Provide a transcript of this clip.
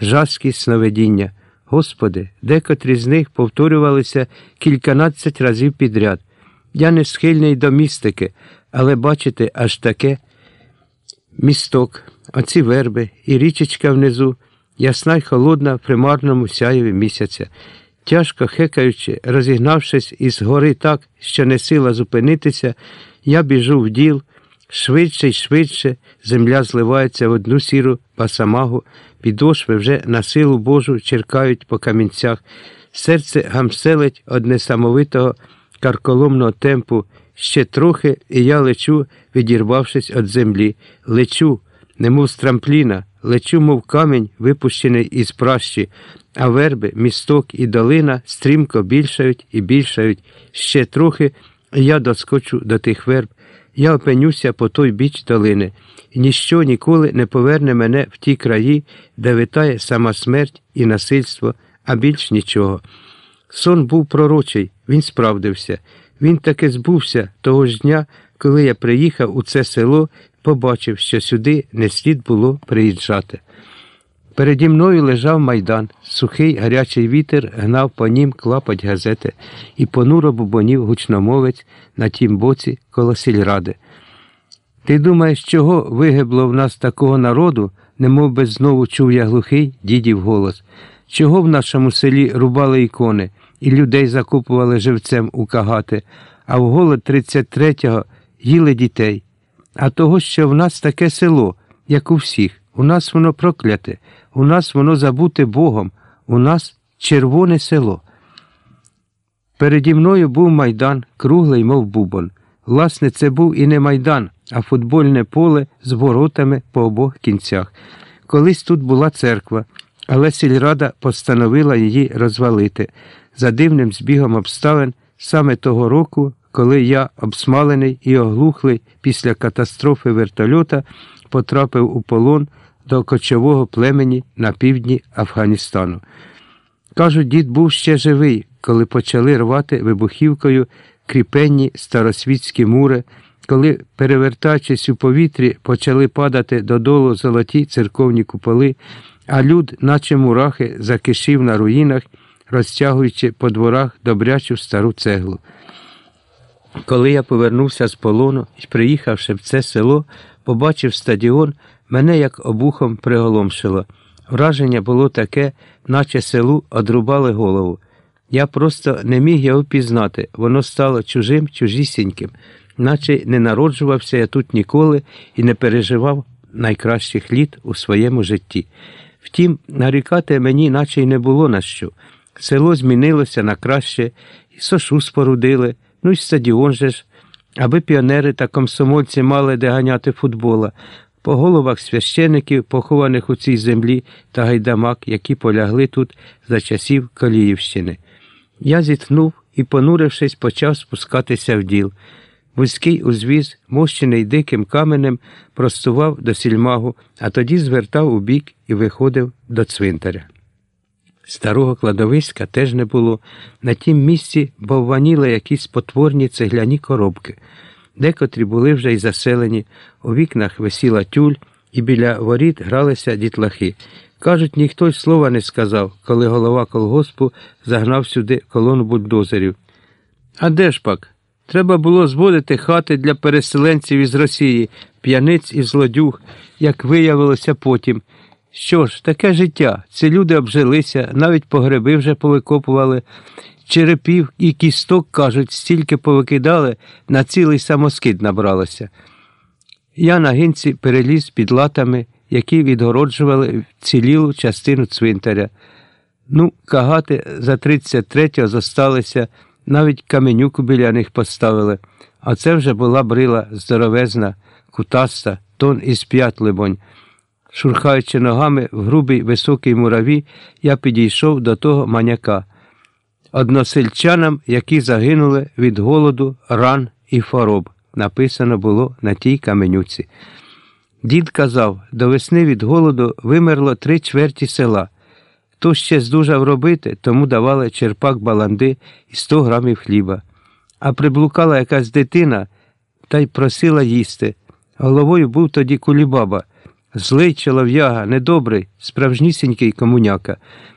жаскі сновидіння. Господи, декотрі з них повторювалися кільканадцять разів підряд. Я не схильний до містики, але бачите, аж таке місток, оці верби і річечка внизу, ясна й холодна в примарному сяєві місяця. Тяжко хекаючи, розігнавшись із гори так, що не сила зупинитися, я біжу в діл, швидше й швидше земля зливається в одну сіру пасамагу, підошви вже на силу Божу черкають по камінцях, серце гамселить од несамовитого карколомного темпу. Ще трохи, і я лечу, відірвавшись від землі, лечу, немов з трампліна, лечу, мов камінь, випущений із пращі, а верби, місток і долина стрімко більшають і більшають. Ще трохи, і я доскочу до тих верб. Я опинюся по той біч долини, і ніщо ніколи не поверне мене в ті краї, де витає сама смерть і насильство, а більш нічого. Сон був пророчий, він справдився. Він таки збувся того ж дня, коли я приїхав у це село побачив, що сюди не слід було приїжджати. Переді мною лежав майдан, сухий гарячий вітер гнав по нім клапоть газети і понуро бубонів гучномовець на тім боці коло сільради. Ти думаєш, чого вигибло в нас такого народу, немов би знову чув я глухий дідів голос, чого в нашому селі рубали ікони і людей закупували живцем у кагати, а в голод 33-го їли дітей. А того, що в нас таке село, як у всіх, у нас воно прокляте, у нас воно забуте Богом, у нас червоне село. Переді мною був майдан, круглий, мов бубон. Власне, це був і не майдан, а футбольне поле з воротами по обох кінцях. Колись тут була церква, але сільрада постановила її розвалити. За дивним збігом обставин саме того року, коли я, обсмалений і оглухлий після катастрофи вертольота, потрапив у полон до кочового племені на півдні Афганістану. Кажуть, дід був ще живий, коли почали рвати вибухівкою кріпенні старосвітські мури, коли, перевертаючись у повітрі, почали падати додолу золоті церковні куполи, а люд, наче мурахи, закишив на руїнах, розтягуючи по дворах добрячу стару цеглу. Коли я повернувся з полону і, приїхавши в це село, побачив стадіон, мене як обухом приголомшило. Враження було таке, наче селу одрубали голову. Я просто не міг його пізнати, воно стало чужим, чужісіньким, наче не народжувався я тут ніколи і не переживав найкращих літ у своєму житті. Втім, нарікати мені наче й не було на що. Село змінилося на краще, і сошу спорудили, ну й стадіон же ж, аби піонери та комсомольці мали де ганяти футбола, по головах священиків, похованих у цій землі та гайдамак, які полягли тут за часів Коліївщини. Я зітхнув і, понурившись, почав спускатися в діл. Вузький узвіз, мощений диким каменем, простував до сільмагу, а тоді звертав у бік і виходив до цвинтаря. Старого кладовиська теж не було. На тім місці бовваніли якісь потворні цегляні коробки. Декотрі були вже й заселені, у вікнах висіла тюль, і біля воріт гралися дітлахи. Кажуть, ніхто й слова не сказав, коли голова колгоспу загнав сюди колону бульдозерів. А де ж пак? Треба було зводити хати для переселенців із Росії, п'яниць і злодюг, як виявилося потім. Що ж, таке життя. Ці люди обжилися, навіть погреби вже повикопували, черепів і кісток, кажуть, стільки повикидали, на цілий самоскид набралося. Я на гінці переліз під латами, які відгороджували цілілу частину цвинтаря. Ну, кагати за 33-го зосталися, навіть каменюку біля них поставили, а це вже була брила здоровезна, кутаста, тон із п'ят, либонь. Шурхаючи ногами в грубій високій мураві, я підійшов до того маняка. Односельчанам, які загинули від голоду, ран і хвороб, написано було на тій каменюці. Дід казав, до весни від голоду вимерло три чверті села. Хто ще здужав робити, тому давали черпак баланди і сто грамів хліба. А приблукала якась дитина та й просила їсти. Головою був тоді кулібаба. Злий чолов'яга, недобрий, справжнісінький комуняка.